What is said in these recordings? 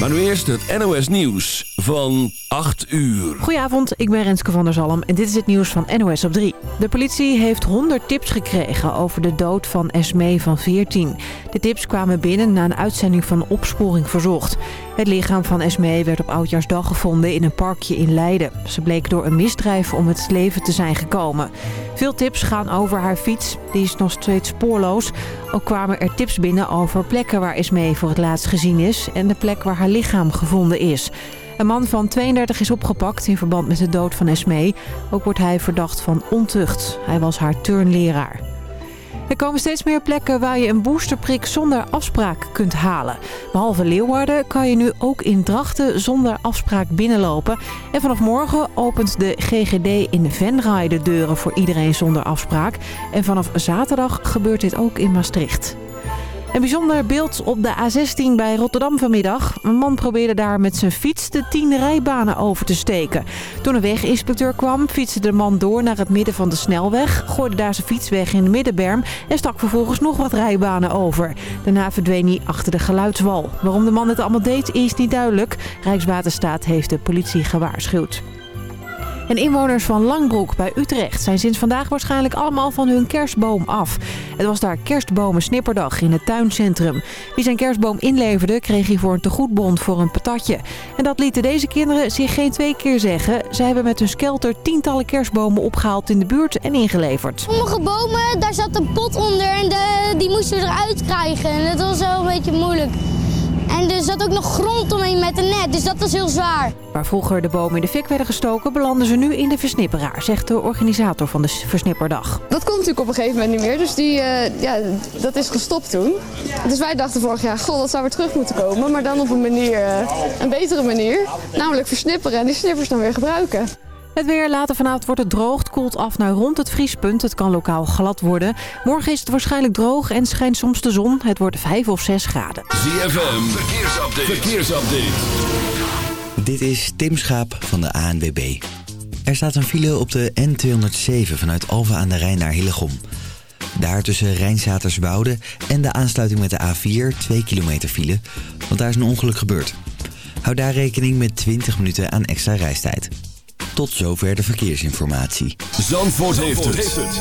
Maar nu eerst het NOS Nieuws van 8 uur. Goedenavond, ik ben Renske van der Zalm en dit is het nieuws van NOS op 3. De politie heeft 100 tips gekregen over de dood van Esmee van 14. De tips kwamen binnen na een uitzending van Opsporing Verzocht. Het lichaam van Esmee werd op Oudjaarsdag gevonden in een parkje in Leiden. Ze bleek door een misdrijf om het leven te zijn gekomen. Veel tips gaan over haar fiets, die is nog steeds spoorloos. Ook kwamen er tips binnen over plekken waar Esmee voor het laatst gezien is... en de plek waar haar lichaam gevonden is. Een man van 32 is opgepakt in verband met de dood van Esmee. Ook wordt hij verdacht van ontucht. Hij was haar turnleraar. Er komen steeds meer plekken waar je een boosterprik zonder afspraak kunt halen. Behalve Leeuwarden kan je nu ook in Drachten zonder afspraak binnenlopen. En vanaf morgen opent de GGD in Venray de deuren voor iedereen zonder afspraak. En vanaf zaterdag gebeurt dit ook in Maastricht. Een bijzonder beeld op de A16 bij Rotterdam vanmiddag. Een man probeerde daar met zijn fiets de tien rijbanen over te steken. Toen een weginspecteur kwam, fietste de man door naar het midden van de snelweg... gooide daar zijn fiets weg in de middenberm en stak vervolgens nog wat rijbanen over. Daarna verdween hij achter de geluidswal. Waarom de man het allemaal deed, is niet duidelijk. Rijkswaterstaat heeft de politie gewaarschuwd. En inwoners van Langbroek bij Utrecht zijn sinds vandaag waarschijnlijk allemaal van hun kerstboom af. Het was daar kerstbomen snipperdag in het tuincentrum. Wie zijn kerstboom inleverde kreeg hiervoor een tegoedbond voor een patatje. En dat lieten deze kinderen zich geen twee keer zeggen. Ze hebben met hun skelter tientallen kerstbomen opgehaald in de buurt en ingeleverd. Sommige bomen, daar zat een pot onder en de, die moesten we eruit krijgen. En dat was wel een beetje moeilijk. En er zat ook nog grond omheen met een net, dus dat was heel zwaar. Waar vroeger de bomen in de fik werden gestoken, belanden ze nu in de versnipperaar, zegt de organisator van de Versnipperdag. Dat kon natuurlijk op een gegeven moment niet meer, dus die, uh, ja, dat is gestopt toen. Dus wij dachten vorig jaar, god, dat zou weer terug moeten komen, maar dan op een manier, uh, een betere manier. Namelijk versnipperen en die snippers dan weer gebruiken. Het weer later vanavond wordt het droog, koelt af naar rond het vriespunt. Het kan lokaal glad worden. Morgen is het waarschijnlijk droog en schijnt soms de zon. Het wordt 5 of 6 graden. ZFM, verkeersupdate. verkeersupdate. Dit is Tim Schaap van de ANWB. Er staat een file op de N207 vanuit Alphen aan de Rijn naar Hillegom. Daar tussen Rijnzaterswoude en de aansluiting met de A4 2 kilometer file, want daar is een ongeluk gebeurd. Hou daar rekening met 20 minuten aan extra reistijd. Tot zover de verkeersinformatie. Zandvoort, heeft, het.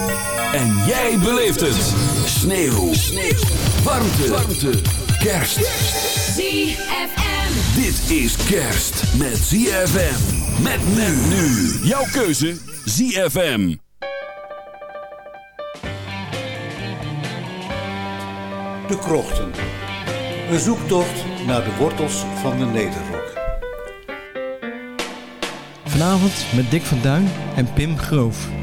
En jij beleeft het. Sneeuw. Sneeuw. Warmte. Warmte. Kerst. ZFM. Dit is kerst met ZFM. Met men nu. Jouw keuze ZFM. De Krochten. Een zoektocht naar de wortels van de Nederrok. Vanavond met Dick van Duin en Pim Groof.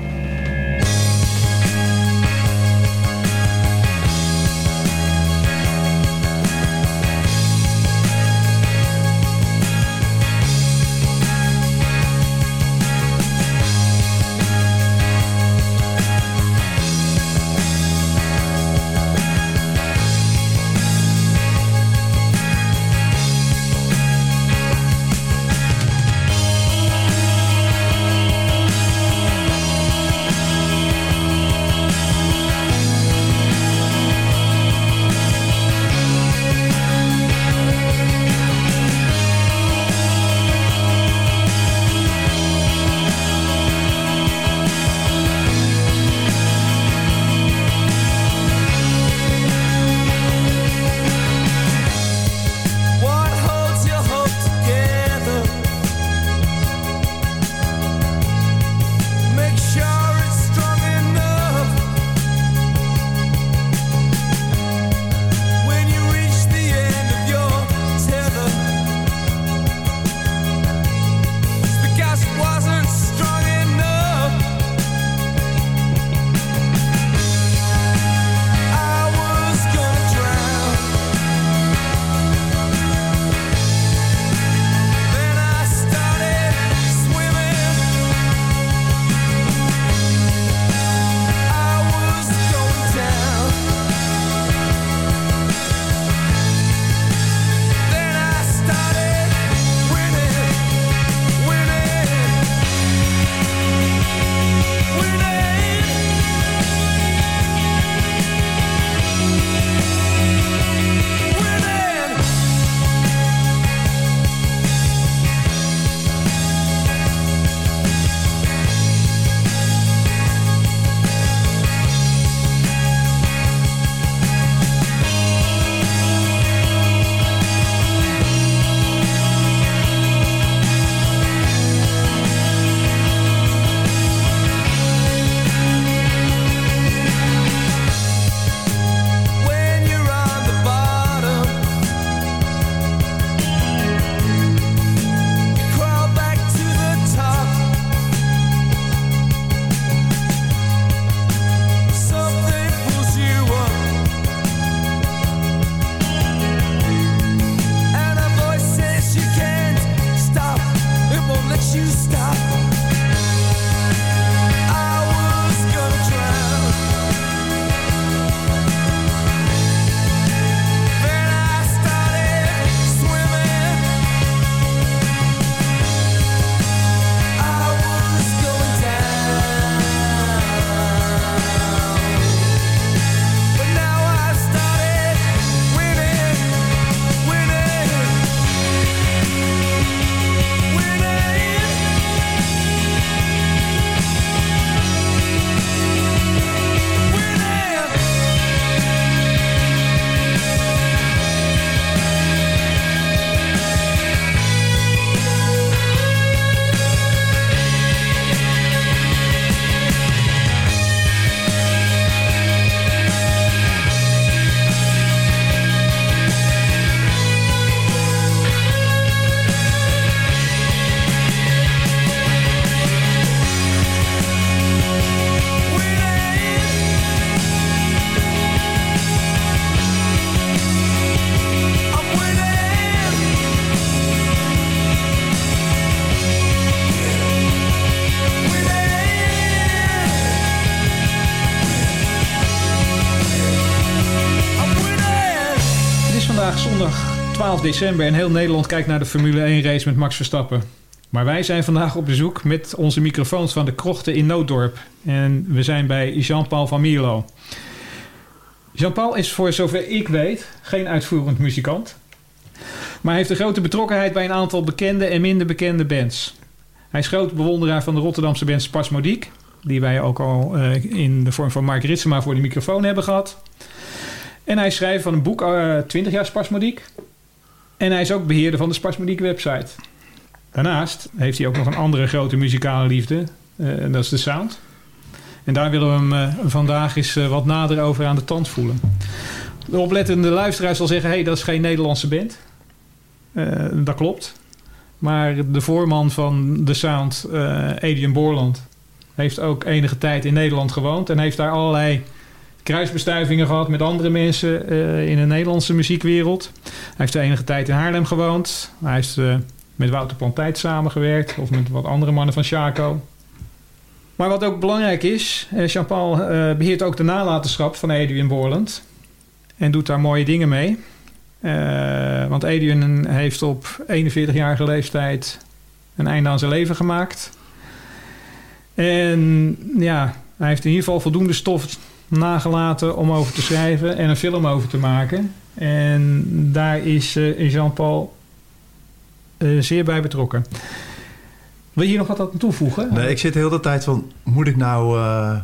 12 december en heel Nederland kijkt naar de Formule 1 race met Max Verstappen. Maar wij zijn vandaag op bezoek met onze microfoons van de krochten in Nooddorp. En we zijn bij Jean-Paul van Mierlo. Jean-Paul is voor zover ik weet geen uitvoerend muzikant. Maar heeft een grote betrokkenheid bij een aantal bekende en minder bekende bands. Hij is groot bewonderaar van de Rotterdamse band Spasmodiek. Die wij ook al uh, in de vorm van Mark Ritsema voor de microfoon hebben gehad. En hij schrijft van een boek, uh, eh, 20 jaar Spasmodiek. En hij is ook beheerder van de Spasmodiek website. Daarnaast heeft hij ook nog een andere grote muzikale liefde. Uh, en dat is de sound. En daar willen we hem uh, vandaag eens wat nader over aan de tand voelen. De oplettende luisteraar zal zeggen... hé, hey, dat is geen Nederlandse band. dat klopt. Maar de voorman van de sound, Adrian Borland... heeft ook enige tijd in Nederland gewoond... en heeft daar allerlei kruisbestuivingen gehad met andere mensen uh, in de Nederlandse muziekwereld. Hij heeft de enige tijd in Haarlem gewoond. Hij heeft uh, met Wouter Plantijt samengewerkt of met wat andere mannen van Chaco. Maar wat ook belangrijk is, uh, Jean-Paul beheert ook de nalatenschap van Edwin Borland. En doet daar mooie dingen mee. want Edwin heeft op 41-jarige leeftijd een einde aan zijn leven gemaakt. En ja, hij heeft in ieder geval voldoende stof nagelaten om over te schrijven en een film over te maken. En daar is uh, Jean-Paul uh, zeer bij betrokken. Wil je hier nog wat aan toevoegen? Nee, ik zit de hele tijd van, moet ik nou... Uh,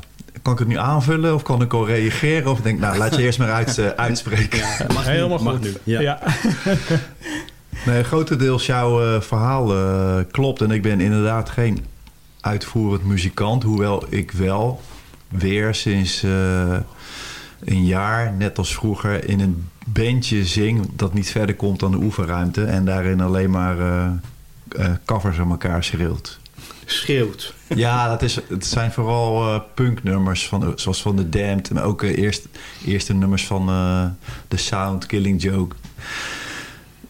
kan ik het nu aanvullen of kan ik al reageren? Of denk nou, laat je eerst maar uit, uitspreken. Ja, mag Helemaal goed. nu. Ja. ja. nee, grotendeels jouw verhaal klopt. En ik ben inderdaad geen uitvoerend muzikant. Hoewel ik wel weer sinds uh, een jaar, net als vroeger, in een bandje zing dat niet verder komt dan de oefenruimte en daarin alleen maar uh, uh, covers aan elkaar schreeuwt. Schreeuwt. Ja, dat is, het zijn vooral punknummers, van, zoals van The Damned. Maar ook eerst, eerste nummers van The Sound, Killing Joke.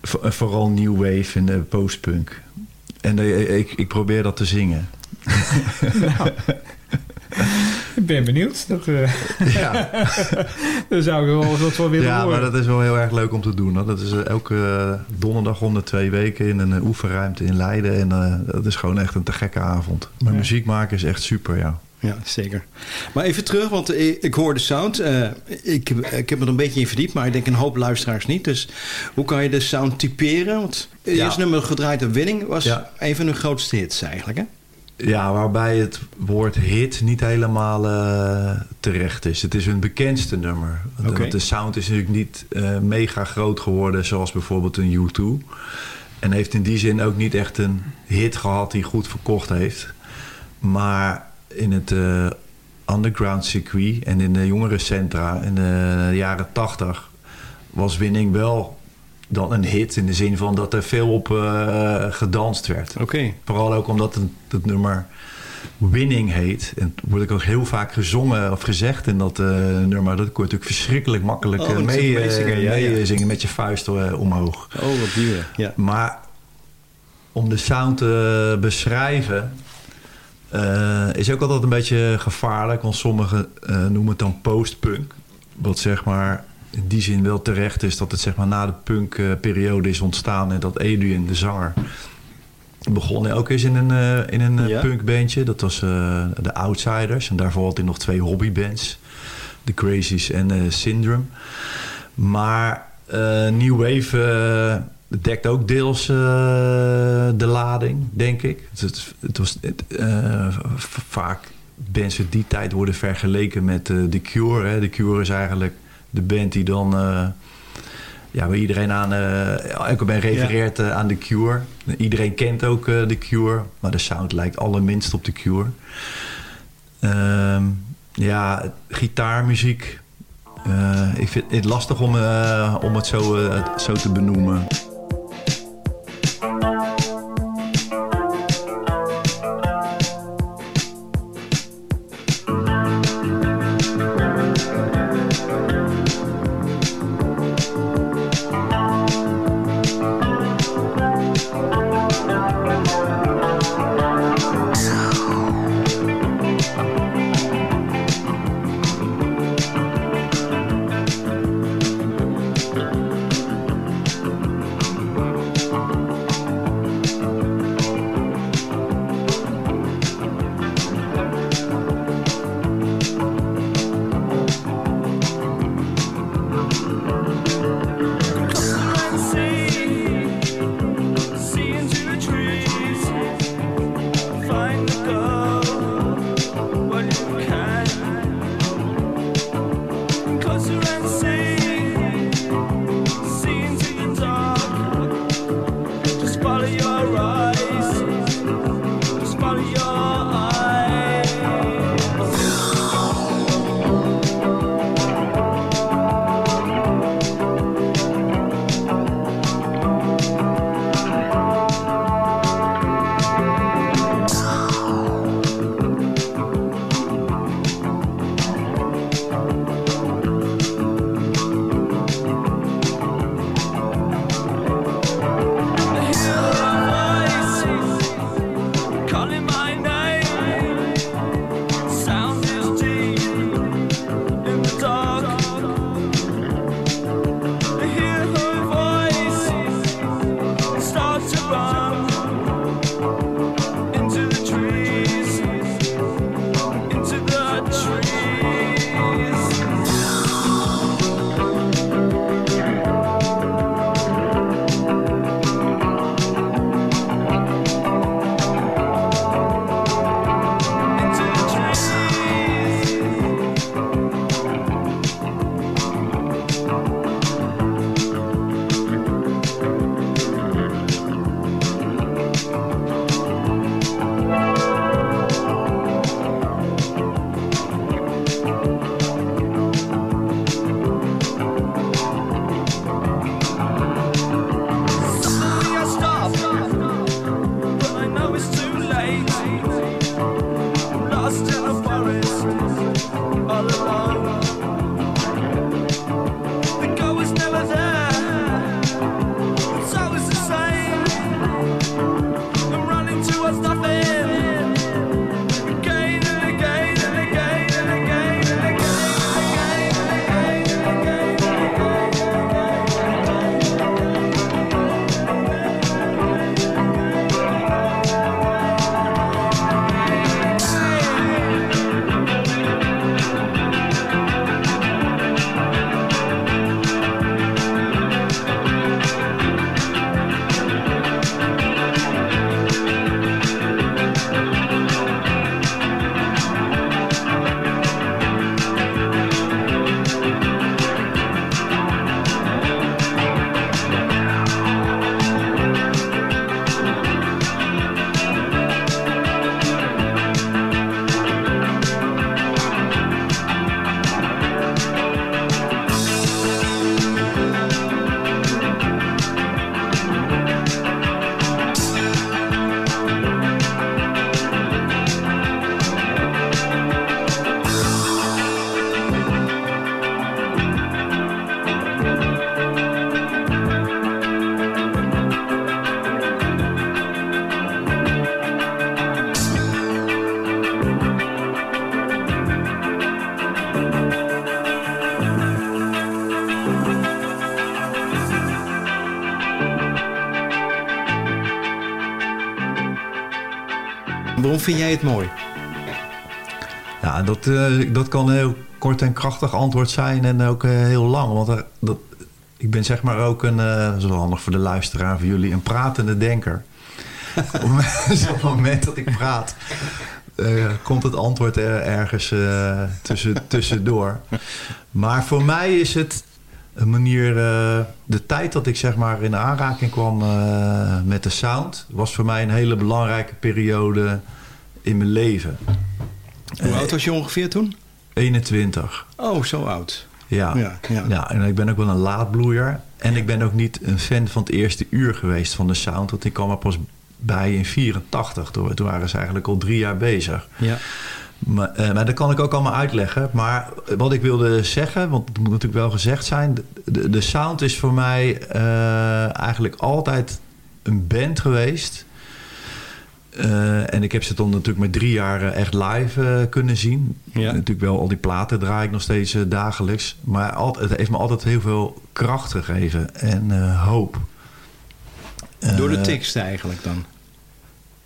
vooral New Wave en de postpunk. En ik, ik probeer dat te zingen. nou, ik ben benieuwd. Dat, uh, ja. Daar zou ik wel wat van willen ja, horen. Ja, maar dat is wel heel erg leuk om te doen. Dat is uh, elke donderdag om de twee weken in een oefenruimte in Leiden. En dat is gewoon echt een te gekke avond. Maar ja. muziek maken is echt super, ja. Ja, zeker. Maar even terug, want ik, hoor de sound. ik, ik heb er een beetje in verdiept, maar ik denk een hoop luisteraars niet. Dus hoe kan je de sound typeren? Want het ja. eerste nummer gedraaid op Winning was ja. een van hun grootste hits eigenlijk, hè? Ja, waarbij het woord hit niet helemaal uh, terecht is. Het is hun bekendste nummer. Okay. De sound is natuurlijk niet uh, mega groot geworden zoals bijvoorbeeld een U2. En heeft in die zin ook niet echt een hit gehad die goed verkocht heeft. Maar in het uh, underground circuit en in de jongerencentra in de jaren 80 was winning wel dan een hit. In de zin van dat er veel op uh, gedanst werd. Oké. Vooral ook omdat het, het, nummer Winning heet. En wordt ook heel vaak gezongen of gezegd in dat uh, nummer. Dat kon je natuurlijk verschrikkelijk makkelijk oh, mee, meezingen, ja, mee ja. zingen met je vuist omhoog. Oh, wat duur. Ja. Maar om de sound te beschrijven... Uh, is ook altijd een beetje gevaarlijk. Want sommigen noemen het dan postpunk. Wat zeg maar in die zin wel terecht is dat het zeg maar na de punkperiode is ontstaan en dat Adrian, de zanger, begon ook eens in een, uh, in een ja. punkbandje. Dat was uh, de Outsiders. En daarvoor had hij nog twee hobbybands. The Crazies en uh, Syndrome. Maar New Wave dekt ook deels de lading, denk ik. Het, het, was het, vaak bands uit die tijd worden vergeleken met The Cure. Hè. The Cure is eigenlijk de band die dan... Uh, ja, waar iedereen aan... Uh, ook bij refereert uh, aan The Cure. Iedereen kent ook The Cure. Maar de sound lijkt allerminst op The Cure. Uh, ja, gitaarmuziek. ik vind het lastig om, om het zo, zo te benoemen. Vind jij het mooi? Ja, dat, uh, dat kan een heel kort en krachtig antwoord zijn en ook uh, heel lang. Want er, dat, ik ben zeg maar ook een, uh, handig voor de luisteraar, voor jullie, een pratende denker. op het moment dat ik praat, komt het antwoord er ergens uh, tussen, tussendoor. Maar voor mij is het een manier... De tijd dat ik zeg maar in aanraking kwam met de sound... was voor mij een hele belangrijke periode in mijn leven. Hoe oud was je ongeveer toen? 21. Oh, zo oud. Ja. Ja, ja. ja, en ik ben ook wel een laadbloeier. En ik ben ook niet een fan van het eerste uur geweest van de sound. Want ik kwam er pas bij in 84. Toen, toen waren ze eigenlijk al drie jaar bezig. Ja. Maar, uh, maar dat kan ik ook allemaal uitleggen. Maar wat ik wilde zeggen, want het moet natuurlijk wel gezegd zijn... de, de sound is voor mij uh, eigenlijk altijd een band geweest... Uh, en ik heb ze dan natuurlijk met drie jaar echt live uh, kunnen zien. Ja. Natuurlijk wel al die platen draai ik nog steeds uh, dagelijks. Maar altijd, het heeft me altijd heel veel kracht gegeven en hoop. Door de tekst eigenlijk dan?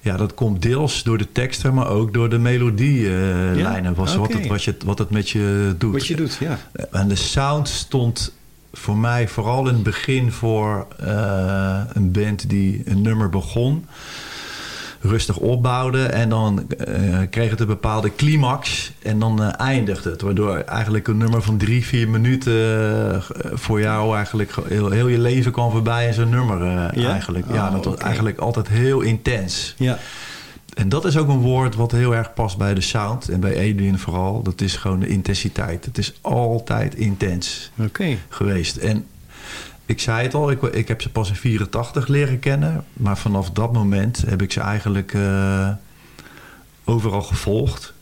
Ja, dat komt deels door de teksten, maar ook door de melodielijnen. Ja? Was okay. wat, het, wat, je, wat het met je doet. Wat je doet, ja. En de sound stond voor mij vooral in het begin voor een band die een nummer begon rustig opbouwde. En dan uh, kreeg het een bepaalde climax. En dan uh, eindigde het. Waardoor eigenlijk een nummer van drie, vier minuten uh, voor jou eigenlijk heel, heel, je leven kwam voorbij in zo'n nummer ja? eigenlijk. Oh, ja, dat was okay. eigenlijk altijd heel intens. Ja. En dat is ook een woord wat heel erg past bij de sound. En bij Adrian vooral. Dat is gewoon de intensiteit. Het is altijd intens okay. geweest. En ik zei het al, ik, ik, heb ze pas in 84 leren kennen. Maar vanaf dat moment heb ik ze eigenlijk uh, overal gevolgd.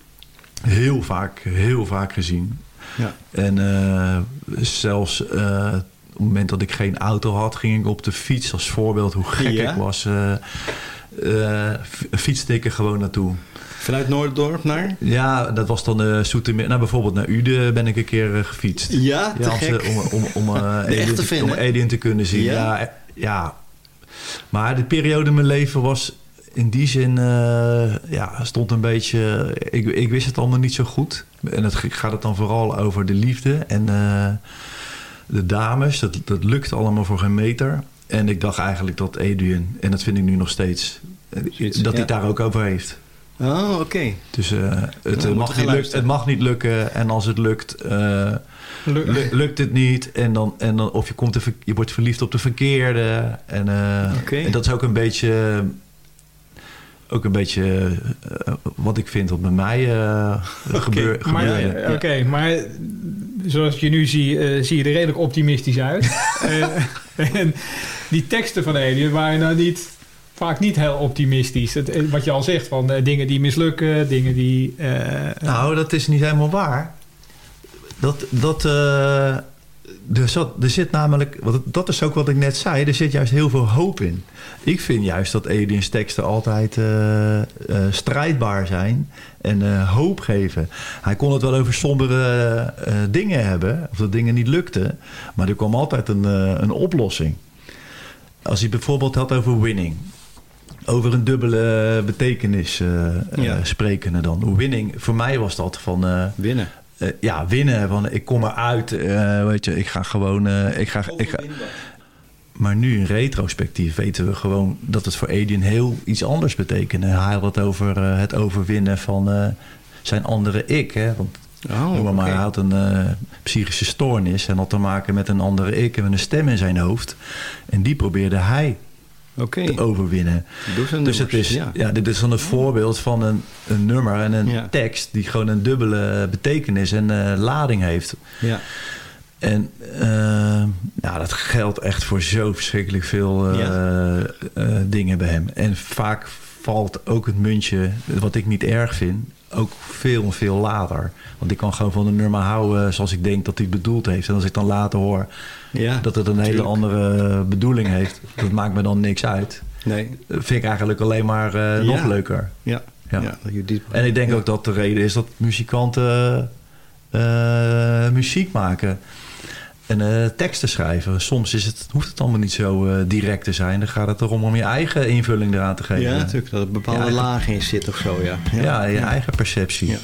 Heel vaak, heel vaak gezien. Ja. En uh, zelfs uh, op het moment dat ik geen auto had, ging ik op de fiets als voorbeeld hoe gek ja? ik was. fietste ik er gewoon naartoe. Vanuit Noorddorp naar? Ja, dat was dan uh, Soetermeer. Nou, bijvoorbeeld naar Uden ben ik een keer uh, gefietst. Ja, te ja, gek. Om, om, om, uh, te, te, om te kunnen zien. Ja? Ja, ja. Maar de periode in mijn leven was in die zin... ja, stond een beetje... Ik, ik wist het allemaal niet zo goed. En het gaat het dan vooral over de liefde en de dames. Dat, dat lukt allemaal voor geen meter. En ik dacht eigenlijk dat Adrian, en dat vind ik nu nog steeds... dat hij daar ook over heeft. Oh, oké. Okay. Dus uh, het, ja, mag niet lukt, het mag niet lukken. En als het lukt, uh, Luk, lukt het niet. En dan, en dan, of je, komt de, je wordt verliefd op de verkeerde. En, uh, okay. en dat is ook een beetje... Ook een beetje wat ik vind wat bij mij gebeur, okay, maar, gebeurde. Oké, okay, maar zoals je nu ziet, zie je er redelijk optimistisch uit. en die teksten van Alien waren nou niet vaak niet heel optimistisch. Het, wat je al zegt, van uh, dingen die mislukken, dingen die... Uh, nou, dat is niet helemaal waar. Dat, dat, er, zat, er zit namelijk... Dat is ook wat ik net zei. Er zit juist heel veel hoop in. Ik vind juist dat Aliens teksten altijd strijdbaar zijn. En hoop geven. Hij kon het wel over sombere dingen hebben. Of dat dingen niet lukten. Maar er kwam altijd een, een oplossing. Als hij bijvoorbeeld had over winning over een dubbele betekenis uh, ja. uh, spreken dan. Winning, voor mij was dat van... Uh, winnen. ja, winnen. Van, ik kom eruit, weet je, ik ga gewoon... ik ga, ik ga, maar nu in retrospectief weten we gewoon dat het voor Adrian heel iets anders betekende. Hij had het over het overwinnen van zijn andere ik. Hè? Want Oh, maar, okay. hij had een uh, psychische stoornis en had te maken met een andere ik en een stem in zijn hoofd. En die probeerde hij okay. te overwinnen. Dus het is, ja. ja. dit is dan een voorbeeld van een, een nummer en een ja. tekst die gewoon een dubbele betekenis en uh, lading heeft. Ja. En uh, nou, dat geldt echt voor zo verschrikkelijk veel ja. dingen bij hem. En vaak valt ook het muntje, wat ik niet erg vind, ook veel veel later. Want ik kan gewoon van een nummer houden zoals ik denk dat hij het bedoeld heeft. En als ik dan later hoor ja, dat het een hele andere bedoeling heeft, dat maakt me dan niks uit. Nee. Dat vind ik eigenlijk alleen maar uh, nog ja. leuker. Ja. Ja. ja diep... En ik denk ook dat de reden is dat muzikanten uh, muziek maken. En uh, teksten schrijven. Soms is het, hoeft het allemaal niet zo uh, direct te zijn. Dan gaat het erom om je eigen invulling eraan te geven. Ja, natuurlijk. Dat er bepaalde lagen in zit of zo, ja. Ja, ja je eigen perceptie.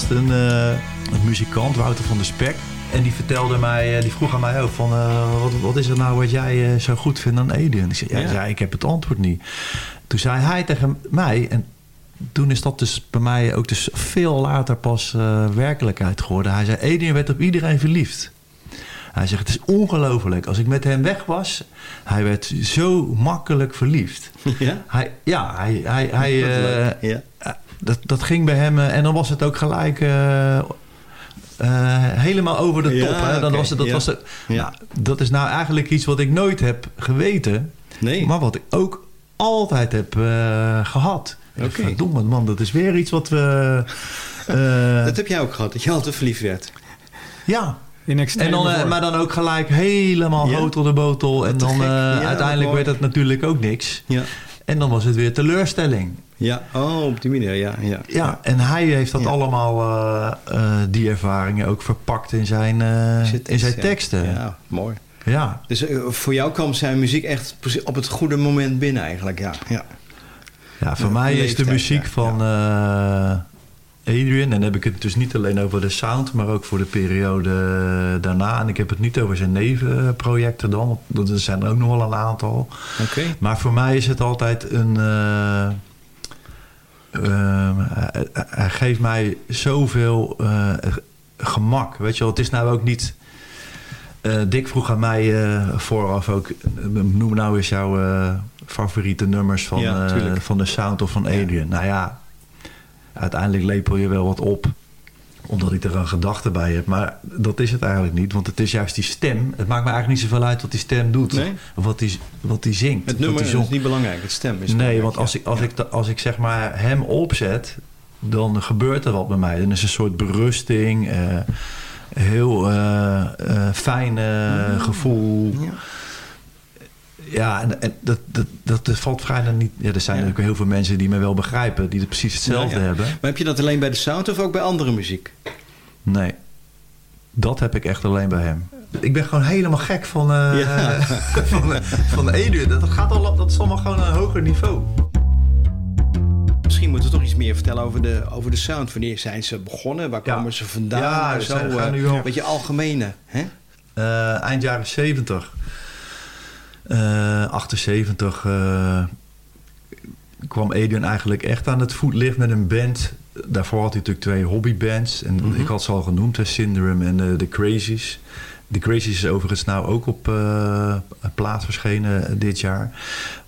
Laatst een, uh, een, muzikant, Wouter van der Spek. En die vertelde mij, uh, die vroeg aan mij ook van... Uh, wat, wat, is er nou wat jij zo goed vindt aan Ede? En ik zei, ja, ja. Zei, ik heb het antwoord niet. Toen zei hij tegen mij... En toen is dat dus bij mij ook dus veel later pas werkelijkheid geworden. Hij zei, Ede werd op iedereen verliefd. Hij zegt, het is ongelooflijk. Als ik met hem weg was, hij werd zo makkelijk verliefd. Ja? Hij, ja, hij... hij, hij ja dat, dat ging bij hem. Eh, en dan was het ook gelijk... Uh, helemaal over de top. hè? Dan was het, dat, was het, ja. dat is nou eigenlijk iets wat ik nooit heb geweten. Nee. Maar wat ik ook altijd heb uh, gehad. Okay. Verdomme man, dat is weer iets wat we... dat heb jij ook gehad, dat je altijd verliefd werd. Ja, In en dan, eh, maar dan ook gelijk helemaal Ja? hoog tot de botel. En dan eh, uiteindelijk mooi. werd het natuurlijk ook niks. Ja. En dan was het weer teleurstelling. Ja, oh, op die manier, ja. ja. Ja, en hij heeft dat Ja. allemaal, eh, eh, die ervaringen ook verpakt in zijn, eh, Zit in zijn ja. teksten. Ja. Mooi. Ja. Dus voor jou kwam zijn muziek echt op het goede moment binnen eigenlijk, ja. ja. voor Ja, mij is de muziek van Adrian, en dan heb ik het dus niet alleen over de sound, maar ook voor de periode daarna. En ik heb het niet over zijn nevenprojecten dan, want er zijn er ook nog wel een aantal. Oké. Maar voor mij is het altijd een. Eh, ehm, hij, hij geeft mij zoveel eh, gemak. Weet je wel, het is nou ook niet. eh, Dick vroeg aan mij eh, vooraf ook. Noem nou eens jouw favoriete nummers van, Ja, van de sound of van Adrian. Nou ja, uiteindelijk lepel je wel wat op omdat ik er een gedachte bij heb. Maar dat is het eigenlijk niet. Want het is juist die stem. Het maakt me eigenlijk niet zoveel uit wat die stem doet. Nee? Of wat die, wat die zingt. Het nummer is niet belangrijk, het stem is Nee, belangrijk, want als, ja. ik, als, Ja. ik, als ik zeg maar hem opzet, dan gebeurt er wat bij mij. Dan is een soort berusting, eh, heel eh, eh, fijn eh, gevoel. Ja. Ja, en, en dat, dat, dat, dat valt vrij niet. Ja, er zijn Ja. natuurlijk heel veel mensen die me wel begrijpen, die het precies hetzelfde Ja, hebben. Maar heb je dat alleen bij de sound of ook bij andere muziek? Nee, dat heb ik echt alleen bij hem. Ik ben gewoon helemaal gek van, eh Ja. van, eh, van Adrian. Dat, gaat al, op- dat is allemaal gewoon een hoger niveau. Misschien moeten we toch iets meer vertellen over de, over de sound. Wanneer zijn ze begonnen? Waar Ja. komen ze vandaan? Ja, Nou, zo, zijn- eh, nu Een beetje algemene. Hè? Eind jaren 70. Eh 78 eh, kwam Adrian eigenlijk echt aan het voetlicht met een band. Daarvoor had hij natuurlijk twee hobbybands. En Mhm. ik had ze al genoemd, hè, Syndrome en eh, The Crazies. The Crazies is overigens nou ook op eh plaats verschenen eh, dit jaar.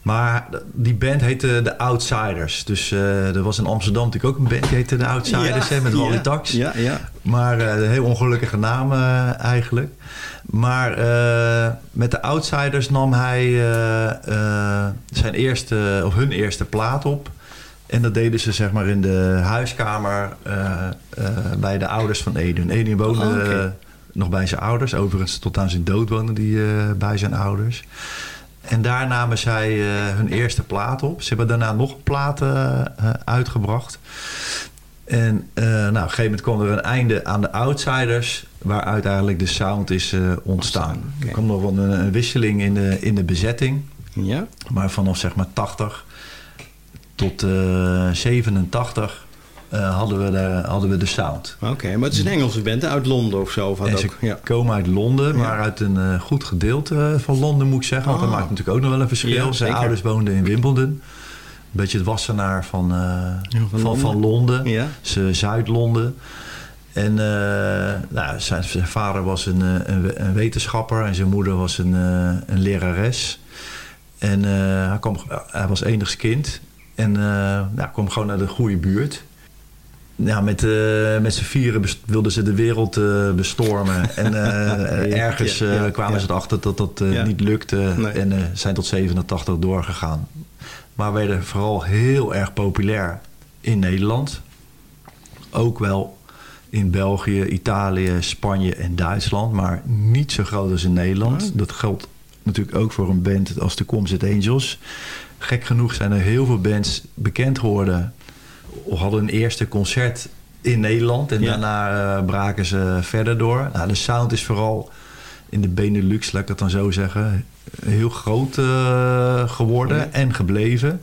Maar die band heette The Outsiders. Dus eh, er was in Amsterdam natuurlijk ook een band die heette The Outsiders. hè, met Wally ja, Tax. Ja, ja. Maar een heel ongelukkige naam eigenlijk. Maar met de Outsiders nam hij zijn eerste, of hun eerste plaat op. En dat deden ze zeg maar in de huiskamer bij de ouders van Eden. Eden woonde Oh. Nog bij zijn ouders. Overigens tot aan zijn dood woonde die eh, bij zijn ouders. En daar namen zij eh, hun eerste plaat op. Ze hebben daarna nog platen eh, uitgebracht. En nou, op een gegeven moment kwam er een einde aan de Outsiders, waaruit eigenlijk de sound is ontstaan. Oké. Er kwam nog wel een, een wisseling in de, in de bezetting, Ja? maar vanaf zeg maar 80 tot eh 87 eh, hadden, we de, hadden we de sound. Oké, maar het is een Engelse band uit Londen of zo. Of wat En ze ook. Ja. komen uit Londen, Ja. maar uit een eh, goed gedeelte van Londen moet ik zeggen. Want dat Ah. maakt natuurlijk ook nog wel een verschil. Ja, Zijn ouders woonden in Wimbledon. Een beetje het wassenaar van, eh, van van, van, Londen. Ja. Zuid-Londen. En eh, nou, zijn, zijn vader was een, eh, een, een wetenschapper en zijn moeder was een, eh, een lerares. En eh, hij, kwam, hij was enigs kind. En eh nou, kwam gewoon naar de goede buurt. Ja, met, eh, met z'n vieren wilden ze de wereld eh, bestormen. En eh, ergens ja, ja, kwamen ja. ze erachter dat dat niet lukte. Nee. En zijn tot 87 doorgegaan. Maar werden vooral heel erg populair in Nederland. Ook wel in België, Italië, Spanje en Duitsland. Maar niet zo groot als in Nederland. Dat geldt natuurlijk ook voor een band als de Comsit Angels. Gek genoeg zijn er heel veel bands bekend geworden. Hadden een eerste concert in Nederland. En Ja. daarna eh, braken ze verder door. Nou, de sound is vooral in de Benelux, laat ik het dan zo zeggen, heel groot eh, geworden Ja. en gebleven.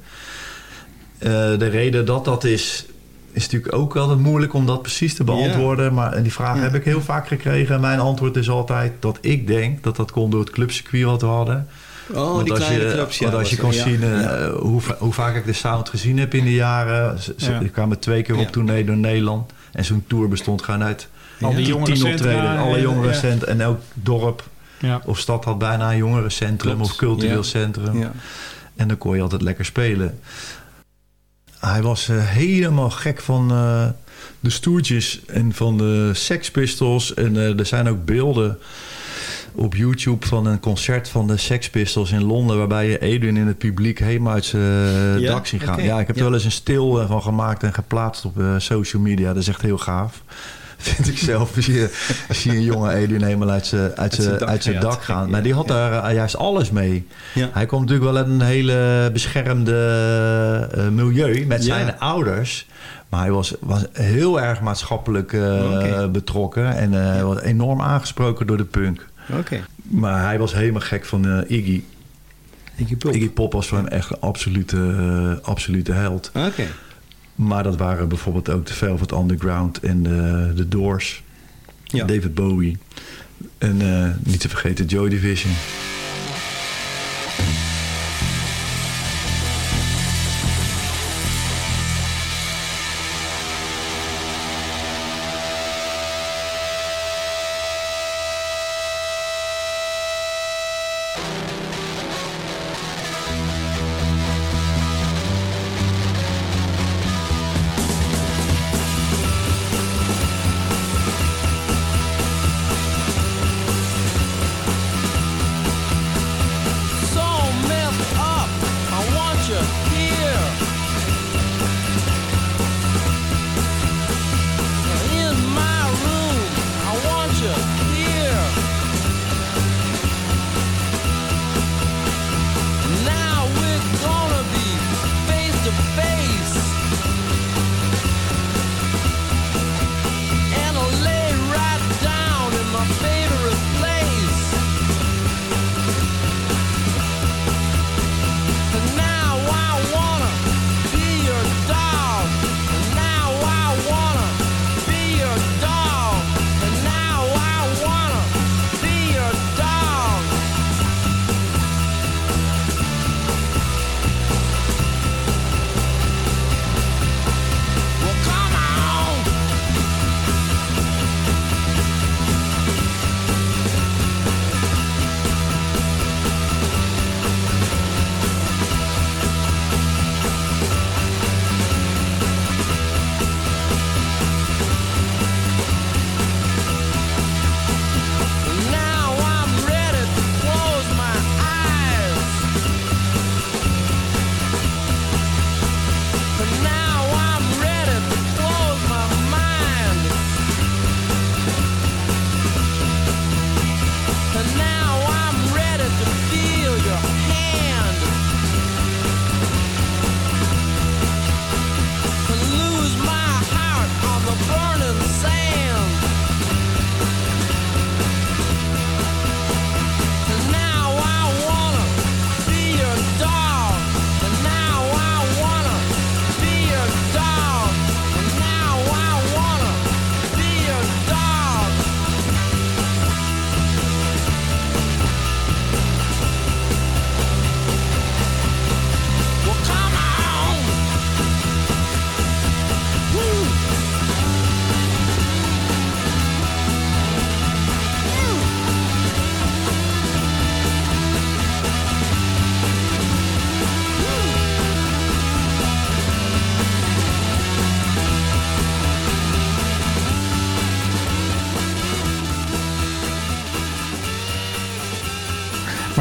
Eh, de reden dat dat is, is natuurlijk ook altijd moeilijk om dat precies te beantwoorden. Maar die vraag heb ik heel vaak gekregen. En mijn antwoord is altijd dat ik denk dat dat komt door het clubcircuit wat we hadden. Oh, Want die als kleine je, clubs. Ja, want als je ja. zien eh, Ja. hoe, hoe vaak ik de sound gezien heb in de jaren. Ze, kwamen twee keer op Ja. tournee door Nederland. En zo'n tour bestond gewoon uit Al die tien jongerencentra optreden. Alle en- jongerencentren. En elk dorp Ja. of stad had bijna een jongerencentrum Klopt. of cultureel Ja. centrum. Ja. En dan kon je altijd lekker spelen. Hij was eh, helemaal gek van eh, de Stooges en van de Sex Pistols. En eh, er zijn ook beelden op YouTube van een concert van de Sex Pistols in Londen... waarbij je Adrian in het publiek helemaal uit zijn eh, Ja? dak zien gaan. Ja, ik heb er wel eens een stil eh, van gemaakt en geplaatst op eh, social media. Dat is echt heel gaaf. vind ik zelf. Zie je, zie je een jonge Edwin helemaal uit zijn uit zijn uit zijn dak gaan. Maar die had daar juist alles mee. Ja. Hij komt natuurlijk wel uit een hele beschermde milieu met zijn ouders. Maar hij was, was heel erg maatschappelijk Oké. betrokken. En eh, was enorm aangesproken door de punk. Oké. Maar hij was helemaal gek van eh, Iggy. Iggy Pop. Iggy Pop was voor hem echt een absolute, eh, absolute held. Oké. Maar dat waren bijvoorbeeld ook de Velvet Underground en de, de Doors. Ja. David Bowie. En eh, niet te vergeten Joy Division.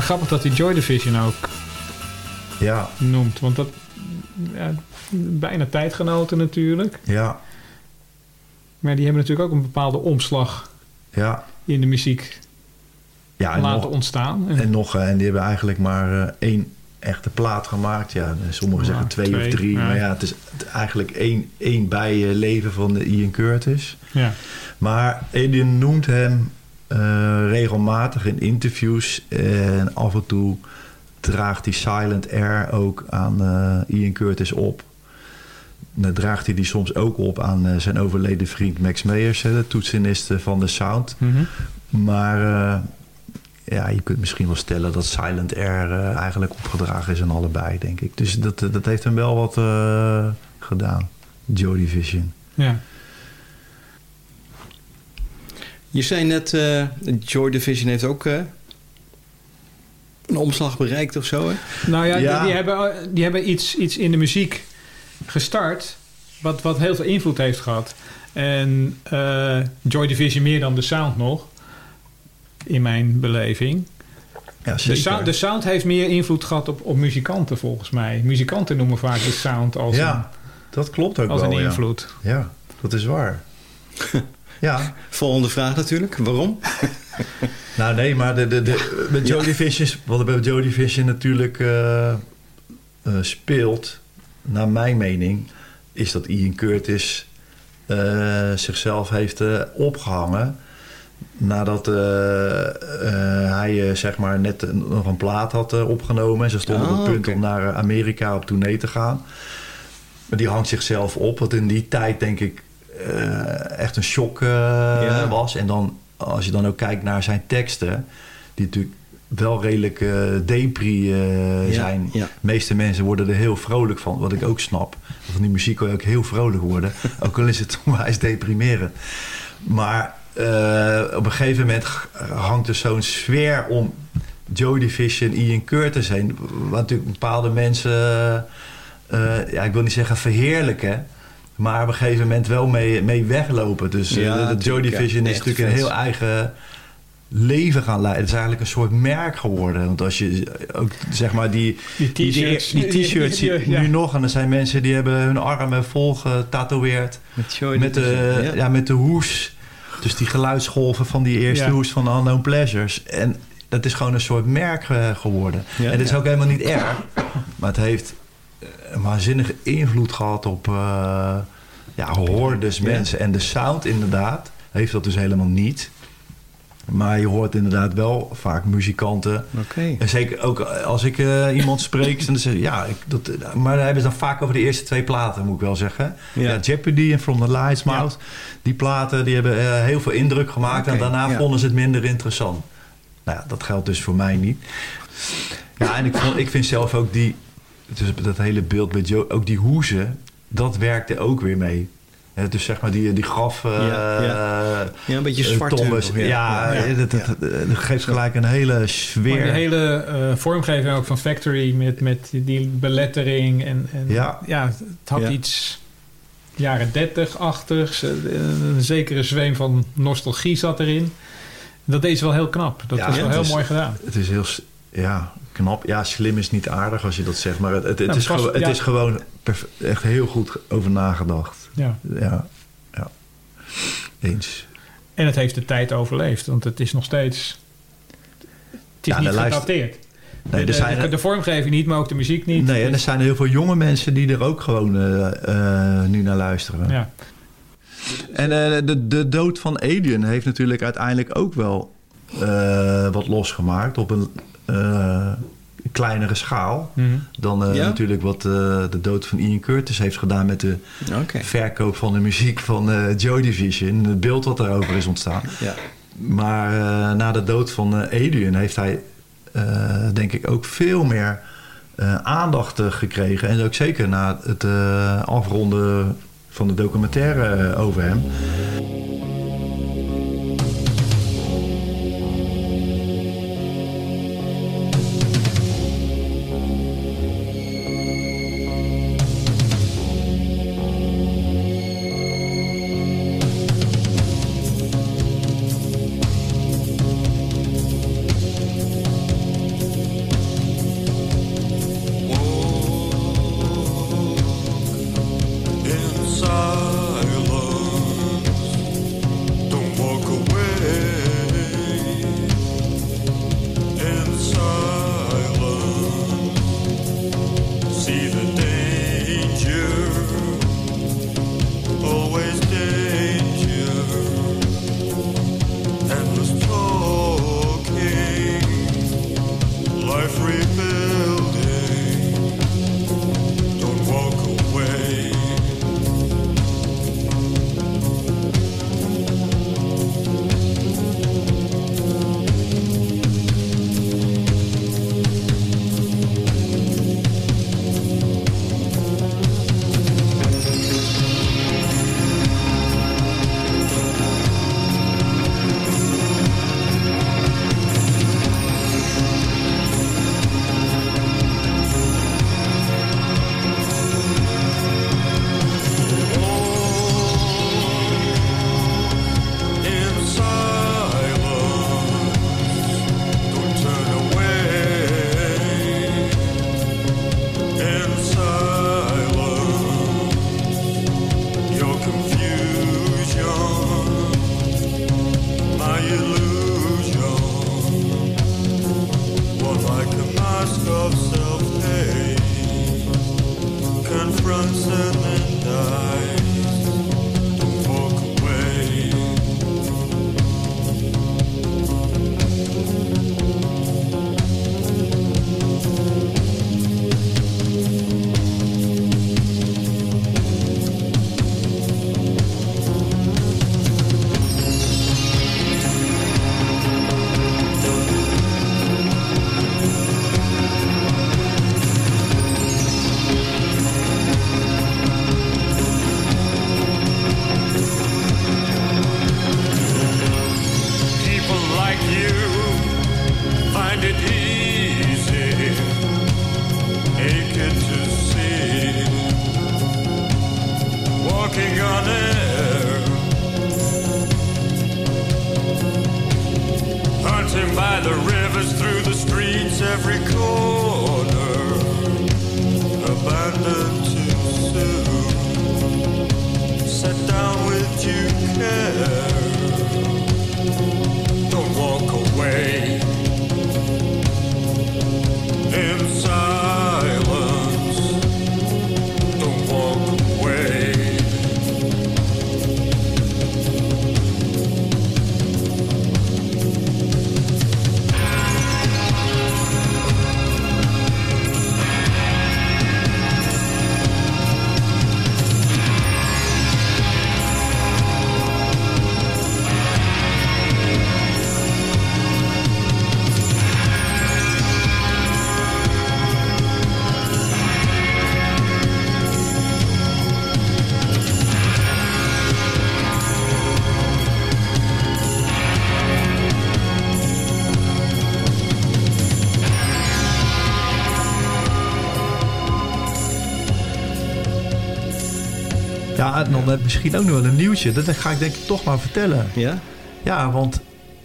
Grappig dat hij Joy Division ook Ja, noemt. Want dat... Ja, bijna tijdgenoten natuurlijk. ja, Maar die hebben natuurlijk ook een bepaalde omslag ja. in de muziek ja en, laten nog, ontstaan. En, en nog, en die hebben eigenlijk maar eh, één echte plaat gemaakt. Ja, sommigen Ja, zeggen twee, twee, of drie. ja. Maar ja, het is eigenlijk één, één bijleven van de Ian Curtis. ja. Maar Edin noemt hem regelmatig in interviews. En af en toe draagt hij Silent Air ook aan eh, Ian Curtis op. Dan draagt hij die soms ook op aan eh, zijn overleden vriend Max Meyers, de toetsenist eh, van de Sound. Mhm. Maar eh, ja, je kunt misschien wel stellen dat Silent Air eh, eigenlijk opgedragen is aan allebei, denk ik. Dus dat, dat heeft hem wel wat eh, gedaan, Joy Division. ja. Je zei net, eh Joy Division heeft ook eh, een omslag bereikt of zo. Hè? Nou ja, Ja. Die, die hebben, die hebben iets, iets in de muziek gestart... wat, wat heel veel invloed heeft gehad. En eh, Joy Division meer dan de sound nog... in mijn beleving. Ja, De sound, de sound heeft meer invloed gehad op, op muzikanten volgens mij. Muzikanten noemen vaak de sound als, ja, dat klopt ook een, als wel. een ja. invloed. Ja, dat is waar. Ja. Volgende vraag natuurlijk. Waarom? Nou nee, maar de, de, de, met Joe Division, wat er bij Joe Division natuurlijk eh, eh, speelt, naar mijn mening, is dat Ian Curtis eh, zichzelf heeft eh, opgehangen nadat hij zeg maar net nog een plaat had opgenomen. En ze stonden op Ah, het punt oké. om naar Amerika op tournee te gaan. Maar die hangt zichzelf op, wat in die tijd denk ik eh, echt een shock eh, Ja. was. En dan, als je dan ook kijkt naar zijn teksten, die natuurlijk wel redelijk eh depri Ja, zijn. ja. De meeste mensen worden er heel vrolijk van, wat ik ook snap. Van die muziek kan je ook heel vrolijk worden. ook al is het onwijs deprimerend. Maar op een gegeven moment hangt er zo'n sfeer om Joy Division, Ian Curtis heen. Wat natuurlijk bepaalde mensen, ja, ik wil niet zeggen verheerlijken. Maar op een gegeven moment wel mee, mee weglopen. Dus eh, Ja, de, de Joy ja. Division is natuurlijk een heel eigen leven gaan leiden. Het is eigenlijk een soort merk geworden. Want als je ook zeg maar die, Die t-shirts. die, die t-shirts Die- die- ja. nu nog en er zijn mensen die hebben hun armen vol getatoeëerd Met, Joy met de, Division, ja. ja. met de hoes. Dus die geluidsgolven van die eerste Ja. hoes van Unknown Pleasures. En dat is gewoon een soort merk eh, geworden. Ja. en dat is ook helemaal niet erg. Maar het heeft eh, een waanzinnige invloed gehad op eh ja, hordes Ja. mensen. En de sound inderdaad heeft dat dus helemaal niet. Maar je hoort inderdaad wel vaak muzikanten. Oké. En zeker ook als ik eh, iemand spreek, dan zeg ik, ja, ik, dat, maar dan hebben ze dan vaak over de eerste twee platen, moet ik wel zeggen. Ja. Ja, Jeopardy en From the Lights Mouth, die platen die hebben eh, heel veel indruk gemaakt en daarna ja. vonden ze het minder interessant. Nou ja, dat geldt dus voor mij niet. Ja, en ik, vond, ik vind zelf ook die, dus dat hele beeld met Joe, ook die hoezen, dat werkte ook weer mee. Hè, dus zeg maar die, die graf... eh, Ja, Ja, een beetje eh, zwart. Ja, ja. Dat, dat, dat geeft gelijk een hele Maar sfeer. de hele eh, vormgeving ook van Factory met, met die belettering. En, en Ja. het had Ja. iets jaren 30-achtigs. eh, Een zekere zweem van nostalgie zat erin. Dat deed ze wel heel knap. Dat Ja, was wel heel is- mooi gedaan. Het is heel ja, knap. Ja, slim is niet aardig als je dat zegt. Maar het, het, het Nou, is, pas- gewoon, het ja. is gewoon echt heel goed over nagedacht. Ja. Ja, ja. Eens. En het heeft de tijd overleefd. Want het is nog steeds... Het is Ja, niet gedateerd. Nee, de, er zijn, de, de vormgeving niet, maar ook de muziek niet. nee, en er Dus- zijn heel veel jonge mensen die er ook gewoon eh, eh, nu naar luisteren. ja. En eh, de, de dood van Alien heeft natuurlijk uiteindelijk ook wel wat losgemaakt op een eh, kleinere schaal. Mhm. Dan eh, Ja? natuurlijk wat eh, de dood van Ian Curtis heeft gedaan met de Oké. verkoop van de muziek van eh Joy Division. Het beeld wat daarover is ontstaan. Ja. Maar eh, na de dood van eh Adrian heeft hij eh, denk ik ook veel meer eh, aandacht gekregen. En ook zeker na het eh, afronden van de documentaire over hem. Ja, en dan ik misschien ook nog wel een nieuwtje. Dat ga ik denk ik toch maar vertellen. Ja? Ja, want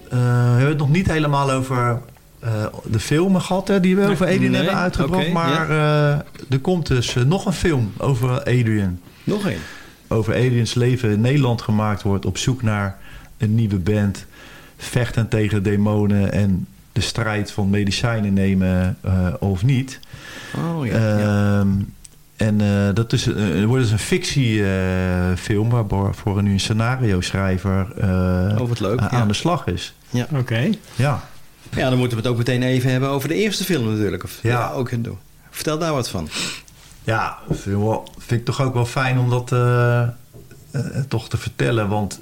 eh, we hebben het nog niet helemaal over eh, de filmen gehad hè, die we over Adrian Nee, hebben uitgebracht. maar eh, er komt dus nog een film over Adrian. Nog één? Over Adrians leven in Nederland gemaakt wordt. Op zoek naar een nieuwe band. Vechten tegen demonen en de strijd van medicijnen nemen of niet. Oh ja. Ehm, En eh, dat is, eh, er wordt dus een fictiefilm waarvoor nu een scenario schrijver Oh, ja. aan de slag is. Ja. Oké. Ja. Ja, dan moeten we het ook meteen even hebben over de eerste film natuurlijk. Of, Ja. ook, vertel daar wat van. Ja, vind, wel- vind ik toch ook wel fijn om dat eh, eh, toch te vertellen. Want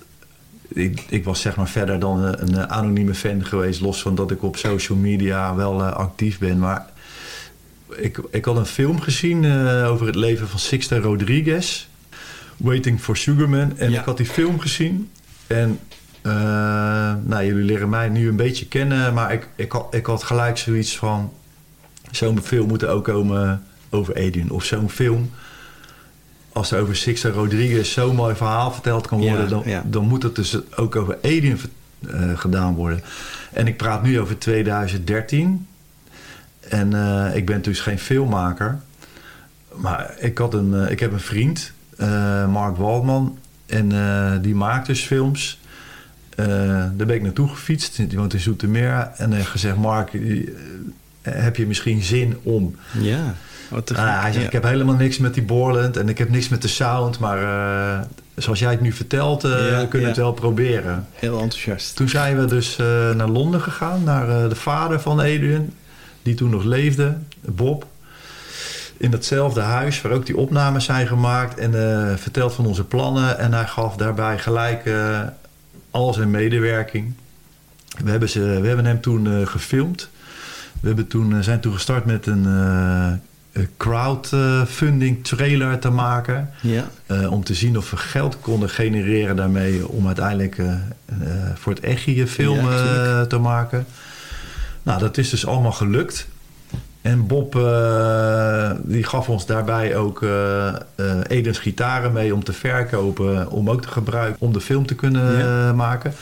ik, ik was zeg maar verder dan een, een anonieme fan geweest. Los van dat ik op social media wel eh, actief ben. Maar ik, ik had een film gezien eh, over het leven van Sixta Rodriguez. Waiting for Sugarman. En ik had die film gezien. En eh, nou, jullie leren mij nu een beetje kennen. Maar ik, ik, had, ik had gelijk zoiets van... Zo'n film moet er ook komen over Adrian. Of zo'n film... Als er over Sixta Rodriguez zo'n mooi verhaal verteld kan worden... Ja, dan, ja. dan moet het dus ook over Adrian eh, gedaan worden. En ik praat nu over 2013. En eh, ik ben dus geen filmmaker. Maar ik, had een, eh, ik heb een vriend, eh, Mark Waldman. En die maakt dus films. Daar ben ik naartoe gefietst. Die woont in Zoetermeer. En hij gezegd, Mark, heb je misschien zin om... Ja, wat te gek, hij zegt, ik heb helemaal niks met die Borland en ik heb niks met de sound. Maar zoals jij het nu vertelt, Ja, kunnen we ja. het wel proberen. Heel enthousiast. Toen zijn we dus naar Londen gegaan, naar de vader van Adrian. Die toen nog leefde, Bob. In datzelfde huis waar ook die opnames zijn gemaakt. En eh, verteld van onze plannen. En hij gaf daarbij gelijk eh, al zijn medewerking. We hebben, ze, we hebben hem toen eh, gefilmd. We hebben toen, zijn toen gestart met een crowdfunding trailer te maken. Ja. Om te zien of we geld konden genereren daarmee. Om uiteindelijk voor het Echi een film Ja, te maken. Nou, dat is dus allemaal gelukt. En Bob eh, die gaf ons daarbij ook eh eh, Edens gitaren mee om te verkopen. Om ook te gebruiken om de film te kunnen Ja. maken.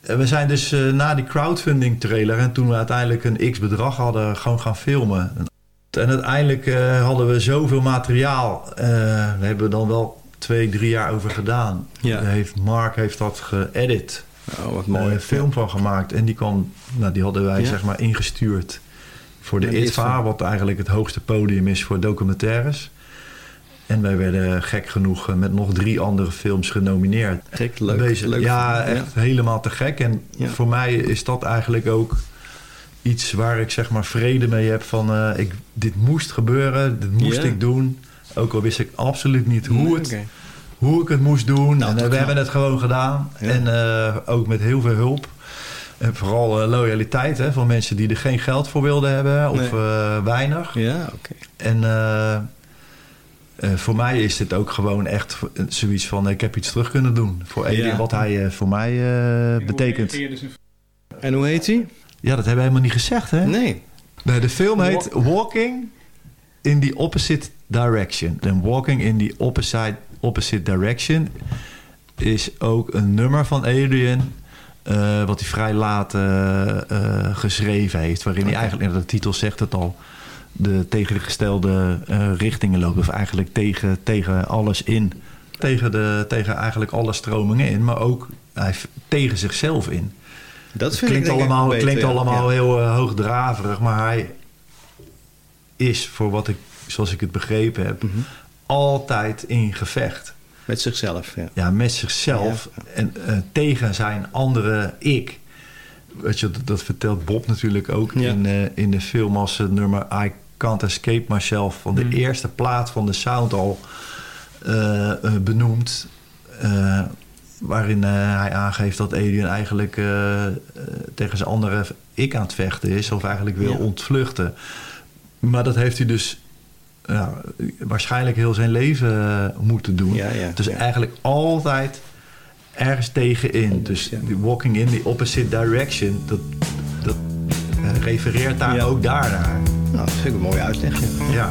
En we zijn dus na die crowdfunding trailer en toen we uiteindelijk een x bedrag hadden, gewoon gaan filmen. En uiteindelijk hadden we zoveel materiaal. daar hebben we dan wel twee, drie jaar over gedaan. Ja. Heeft, Mark heeft dat geëdit. Oh, wat mooi. Een film van gemaakt. En die, kwam, nou, die hadden wij Ja. zeg maar ingestuurd voor de ITVA. ITVA. Wat eigenlijk het hoogste podium is voor documentaires. En wij werden gek genoeg eh, met nog drie andere films genomineerd. Gek, leuk. Deze, leuk ja, film, echt helemaal te gek. En Ja. voor mij is dat eigenlijk ook iets waar ik zeg maar vrede mee heb van... eh, ik, dit moest gebeuren, dit moest ik doen. Ook al wist ik absoluut niet hoe, Nee, het. Hoe ik het moest doen. Nou, en eh, we knap. hebben het gewoon gedaan. Ja. En eh, ook met heel veel hulp. En vooral eh, loyaliteit hè, van mensen die er geen geld voor wilden hebben. Of Nee. eh, weinig. Ja, oké. En eh, eh, voor mij is dit ook gewoon echt zoiets van... ik heb iets terug kunnen doen. Voor Ja. wat hij voor mij eh, betekent. En hoe heet hij? Ja, dat hebben we helemaal niet gezegd, hè? Nee. Nee, de film heet Walking in the Opposite Direction. En Walking in the Opposite, opposite Direction is ook een nummer van Adrian... eh, wat hij vrij laat eh, eh, geschreven heeft. Waarin hij eigenlijk, en de titel zegt het al... de tegengestelde richtingen loopt. Of eigenlijk tegen, tegen alles in. Tegen, de, tegen eigenlijk alle stromingen in. Maar ook hij, tegen zichzelf in. Dat vind klinkt ik allemaal, beter, klinkt allemaal Ja. heel hoogdraverig, maar hij is, voor wat ik, zoals ik het begrepen heb, Mhm. Altijd in gevecht. Met zichzelf, ja. Ja, met zichzelf en eh, tegen zijn andere ik. Weet je, dat, dat vertelt Bob natuurlijk ook Ja. in, eh, in de film als het nummer I Can't Escape Myself van de Mhm. eerste plaat van de sound al eh, eh, benoemd. Eh, waarin eh, hij aangeeft dat Alien eigenlijk eh, eh, tegen zijn andere ik aan het vechten is. Of eigenlijk wil ontvluchten. Maar dat heeft hij dus ja, waarschijnlijk heel zijn leven eh, moeten doen. Ja, ja, dus eigenlijk altijd ergens tegenin. Dus die walking in the opposite direction, dat, dat eh, refereert daar Ja. ook daarnaar. Nou, dat vind ik een mooie uitleg. ja.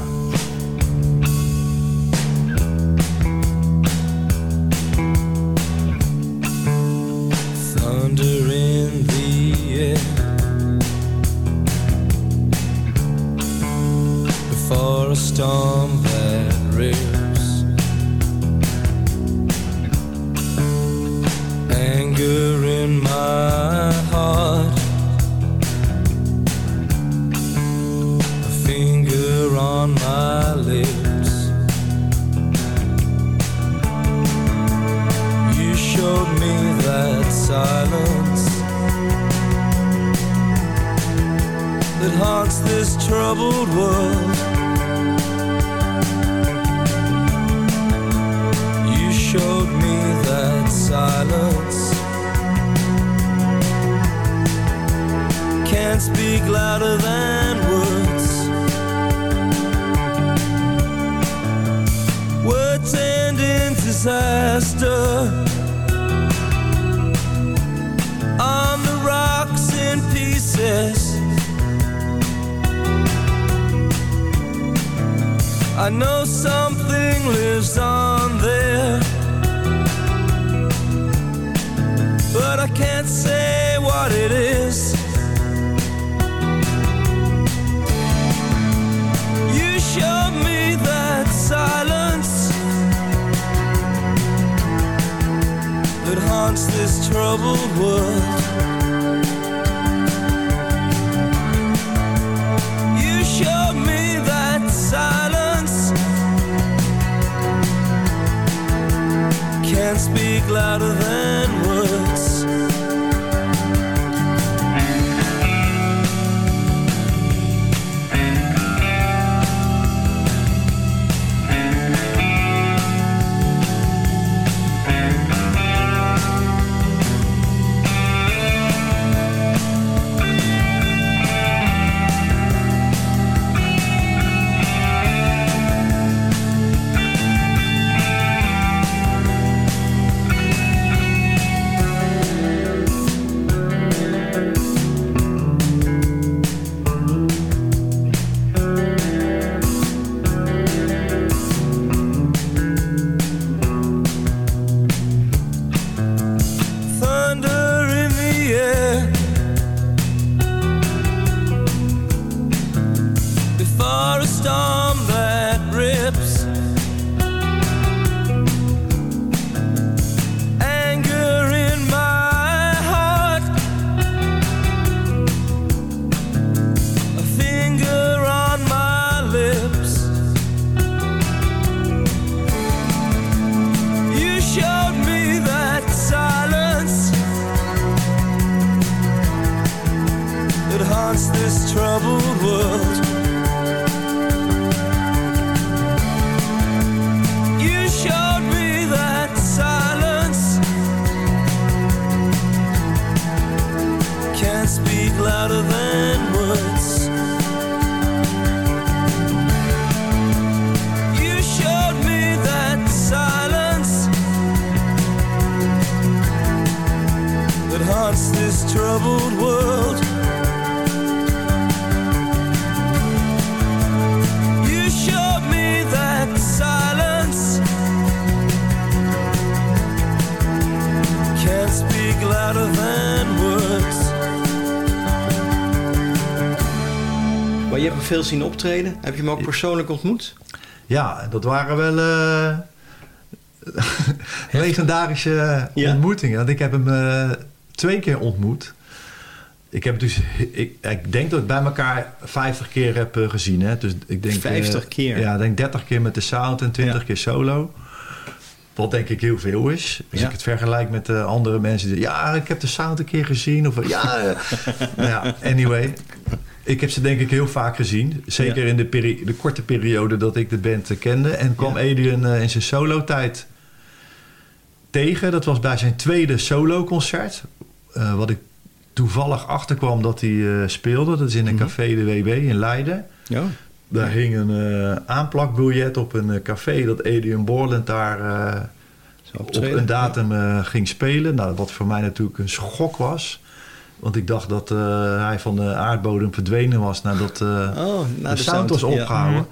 out of old world optreden. Heb je hem ook persoonlijk ontmoet? Ja, dat waren wel eh, legendarische ontmoetingen. Want ik heb hem eh, twee keer ontmoet. Ik heb dus, ik, ik denk dat ik bij elkaar 50 keer heb eh, gezien. Hè? Dus ik denk, 50 eh, keer? Ja, ik denk 30 keer met de sound en 20 keer solo. Wat denk ik heel veel is. Als Ja. ik het vergelijk met eh, andere mensen. Die, ja, ik heb de sound een keer gezien. Of ja, nou ja, anyway. Ik heb ze denk ik heel vaak gezien. Zeker Ja. in de, peri- de korte periode dat ik de band kende. En kwam Adrian eh, in zijn solo-tijd tegen. Dat was bij zijn tweede solo-concert. Eh, wat ik toevallig achterkwam dat hij eh, speelde. Dat is in een café de WB in Leiden. Ja. Daar hing een aanplakbiljet op een café dat Adrian Borland daar op een datum ging spelen. Nou, wat voor mij natuurlijk een schok was. Want ik dacht dat eh, hij van de aardbodem verdwenen was nadat eh, Oh, na de, de sound was ja. opgehouden.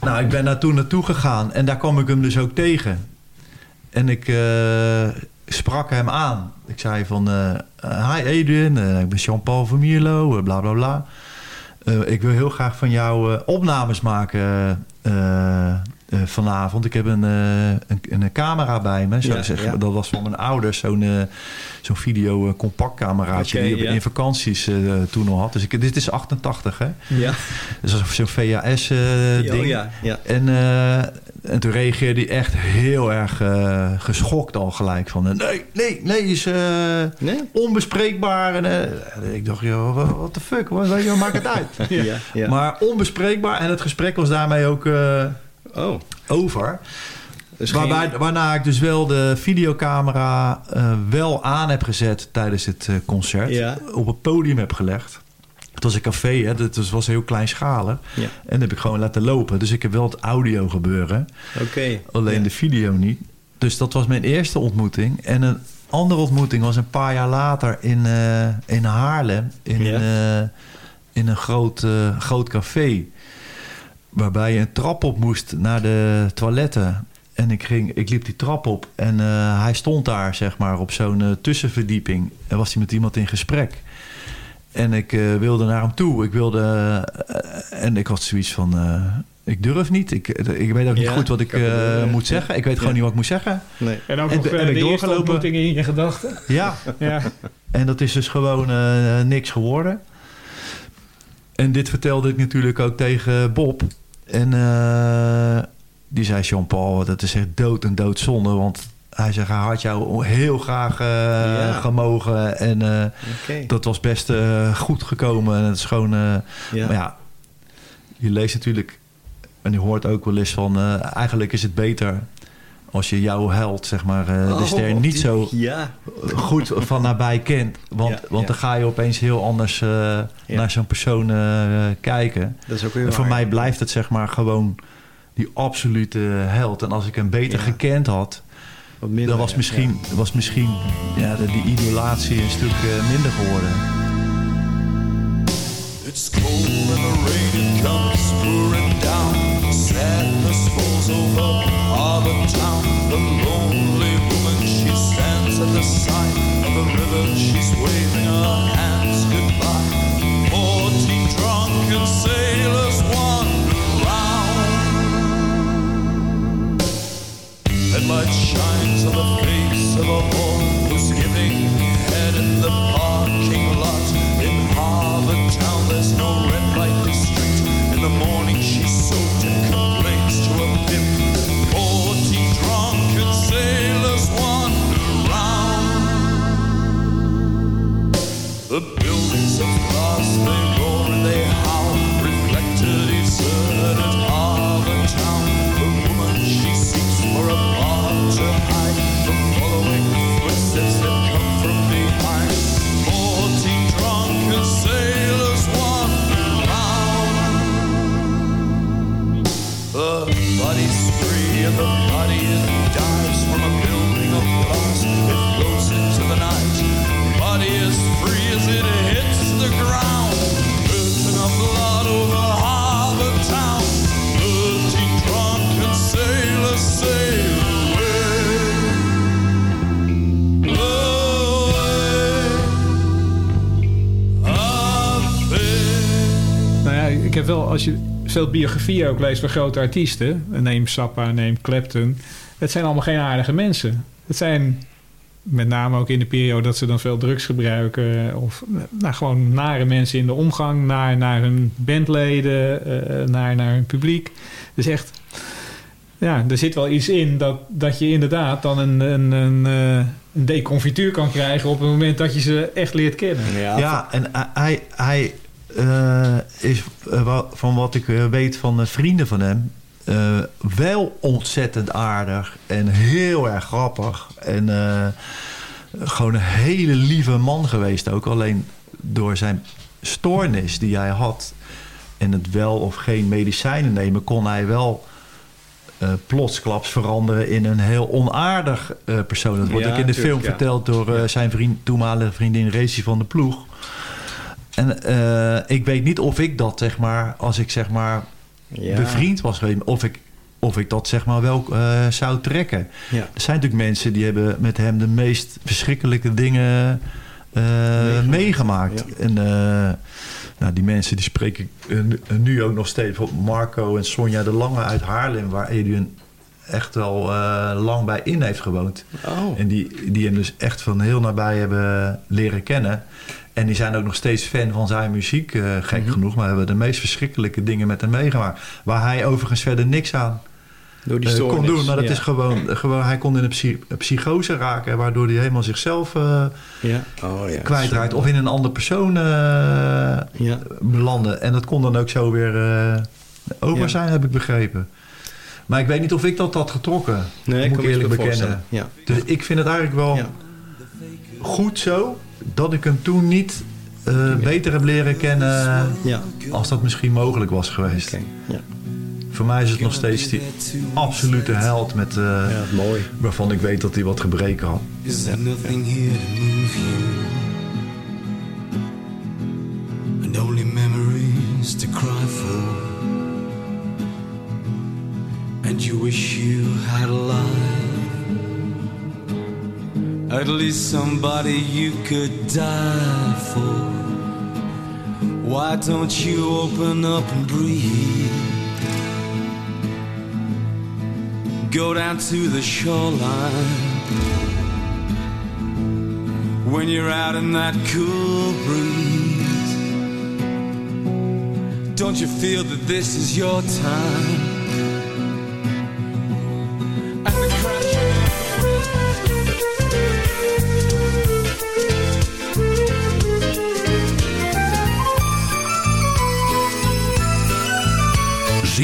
Nou, ik ben daar toen naartoe gegaan en daar kwam ik hem dus ook tegen. En ik eh, sprak hem aan. Ik zei van, hi eh, ik ben Jean-Paul van Mierlo, bla bla bla. Ik wil heel graag van jou opnames maken eh, vanavond. Ik heb een, eh, een, een camera bij me. Zo Ja, zeg, ja. Dat was van mijn ouders, zo'n eh, zo'n video eh, compact cameraatje Oké, die ik ja. in vakanties toen al had. Dus ik, dit is 88 hè. Ja. Dus zo'n VHS-ding. Oh, ja, ja. En, en toen reageerde hij echt heel erg geschokt al gelijk. Van, nee, nee, nee, is onbespreekbaar. En, ik dacht, joh, what the fuck, wat, maakt het uit. Ja, ja. Maar onbespreekbaar. En het gesprek was daarmee ook Oh. over. Dus Waarbij, geen- Waarna ik dus wel de videocamera eh, wel aan heb gezet tijdens het eh, concert. Ja. Op het podium heb gelegd. Het was een café, hè, dat was- was heel kleinschalig. Ja. En dat heb ik gewoon laten lopen. Dus ik heb wel het audio gebeuren. Oké. Alleen Ja. de video niet. Dus dat was mijn eerste ontmoeting. En een andere ontmoeting was een paar jaar later in, eh, in Haarlem. In, Ja. in een groot, groot café. Waarbij je een trap op moest naar de toiletten. En ik, ging, ik liep die trap op. En eh, hij stond daar, zeg maar, op zo'n eh, tussenverdieping. En was hij met iemand in gesprek. En ik eh, wilde naar hem toe. Ik wilde... en ik had zoiets van... eh, ik durf niet. Ik, ik weet ook niet Ja, goed wat ik eh, moet zeggen. Ik weet gewoon Ja. niet wat ik moet zeggen. Nee. En ook En nog de- ik de eerste doorgelopen. in je gedachten. Ja. Ja. En dat is dus gewoon eh, niks geworden. En dit vertelde ik natuurlijk ook tegen Bob. En eh, die zei Jean-Paul, dat is echt dood en doodzonde. Want hij zegt, hij had jou heel graag eh, Ja. gemogen. En eh, dat was best goed gekomen. En het is gewoon... Ja. Maar ja, je leest natuurlijk... En je hoort ook wel eens van... eigenlijk is het beter als je jouw held, zeg maar, eh, de Oh, ster niet die- zo Ja. goed van nabij kent. Want, Ja, want ja. dan ga je opeens heel anders eh, naar zo'n persoon eh, kijken. Dat is ook weer en voor waar, mij blijft het zeg maar gewoon die absolute held. En als ik hem beter Ja. gekend had, dan was ja, misschien, was misschien ja, de- die idolatie een stuk minder geworden. It's cold and the rain down. Sadness falls over Harlem town. The lonely woman she stands at the side of the river. She's waving her hands goodbye. Fourteen drunken sailors wander around. Headlight shines on the face of a boy who's giving head in the parking lot in Harvard town. There's no red light district. In the morning The als je veel biografieën ook leest van grote artiesten... neem Sappa, neem Clapton... het zijn allemaal geen aardige mensen. Het zijn met name ook in de periode dat ze dan veel drugs gebruiken... of nou, gewoon nare mensen in de omgang... naar, naar hun bandleden, eh, naar, naar hun publiek. Dus echt... Ja, er zit wel iets in dat, dat je inderdaad dan een, een, een, eh, een deconfituur kan krijgen... op het moment dat je ze echt leert kennen. Ja, en hij, hij is eh, van wat ik eh, weet van eh, vrienden van hem... eh, wel ontzettend aardig en heel erg grappig. En eh, gewoon een hele lieve man geweest ook. Alleen door zijn stoornis die hij had... en het wel of geen medicijnen nemen... kon hij wel eh, plotsklaps veranderen in een heel onaardig eh, persoon. Dat wordt Ja, ook in de film ja. verteld door eh, zijn vriend, toenmalige vriendin Racy van de Ploeg. En eh, ik weet niet of ik dat, zeg maar, als ik zeg maar Ja. bevriend was geweest, of ik, of ik dat zeg maar wel eh, zou trekken. Ja. Er zijn natuurlijk mensen die hebben met hem de meest verschrikkelijke dingen eh, meegemaakt. En eh, nou, die mensen die spreek ik nu- ook nog steeds. Bijvoorbeeld Marco en Sonja de Lange uit Haarlem, waar Edwin echt wel lang bij in heeft gewoond. Oh. En die, die hem dus echt van heel nabij hebben leren kennen. En die zijn ook nog steeds fan van zijn muziek, eh, gek Mhm. genoeg. Maar hebben de meest verschrikkelijke dingen met hem meegemaakt. Waar hij overigens verder niks aan Door die eh, kon doen. Maar dat ja. is gewoon, gewoon, hij kon in een psy- een psychose raken. Waardoor hij helemaal zichzelf eh, Ja. Oh, ja. kwijtraakt. Of in een andere persoon eh belanden. En dat kon dan ook zo weer eh, over Ja. zijn, heb ik begrepen. Maar ik weet niet of ik dat had getrokken. Nee, ik moet ik eerlijk bekennen. Dus ik vind het eigenlijk wel goed zo dat ik hem toen niet eh, beter heb leren kennen als dat misschien mogelijk was geweest. Voor mij is het nog steeds die absolute held met, eh, waarvan ik weet dat hij wat gebreken had. Is there nothing here to move you? And only memories to cry for. And you wish you had a life. At least somebody you could die for. Why don't you open up and breathe? Go down to the shoreline when you're out in that cool breeze. Don't you feel that this is your time?